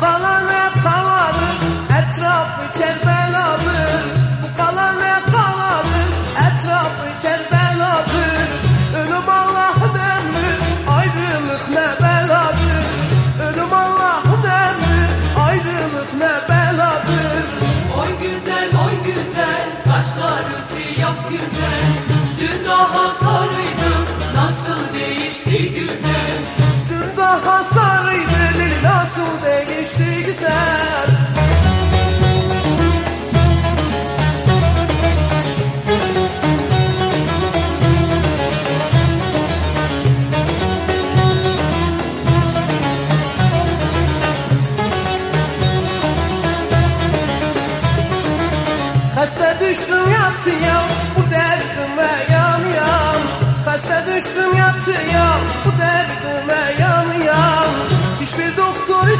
kalana kalanır etrafı Kerbeladır Bu kalana kalanır etrafı Kerbeladır Ölüm Allah'ın emri ayrılık ne beladır. Ölüm Allah'ın emri ayrılık ne beladır. Oy güzel oy güzel saçları siyah güzel. Dün daha geçti düştüm yatıya bu derdime yanıyorum. Hasta düştüm yatıya bu derdime yanıyorum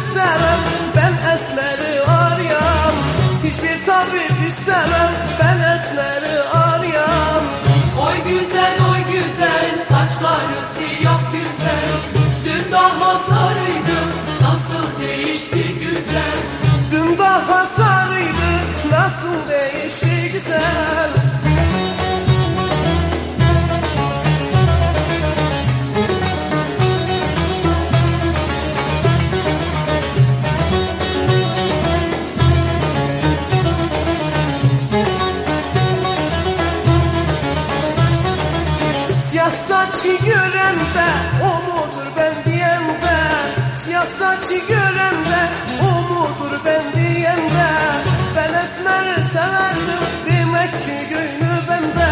istemem Ben esmeri arayan Hiçbir tabip istemem Ben esmeri arayan Oy güzel oy güzel saçları siyah güzel. Dün daha sarıydı nasıl değişti güzel. Dün daha sarıydı Nasıl değişti güzel Siyah saçı görende o mudur ben diyende Siyah saçı görende o mudur ben diyende Ben esmer severdim demek ki gönlü bende.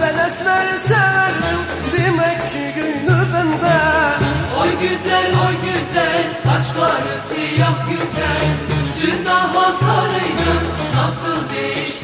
Ben esmer severdim demek ki gönlü bende. Oy güzel oy güzel saçları siyah güzel. Dün daha sarıydı nasıl değişti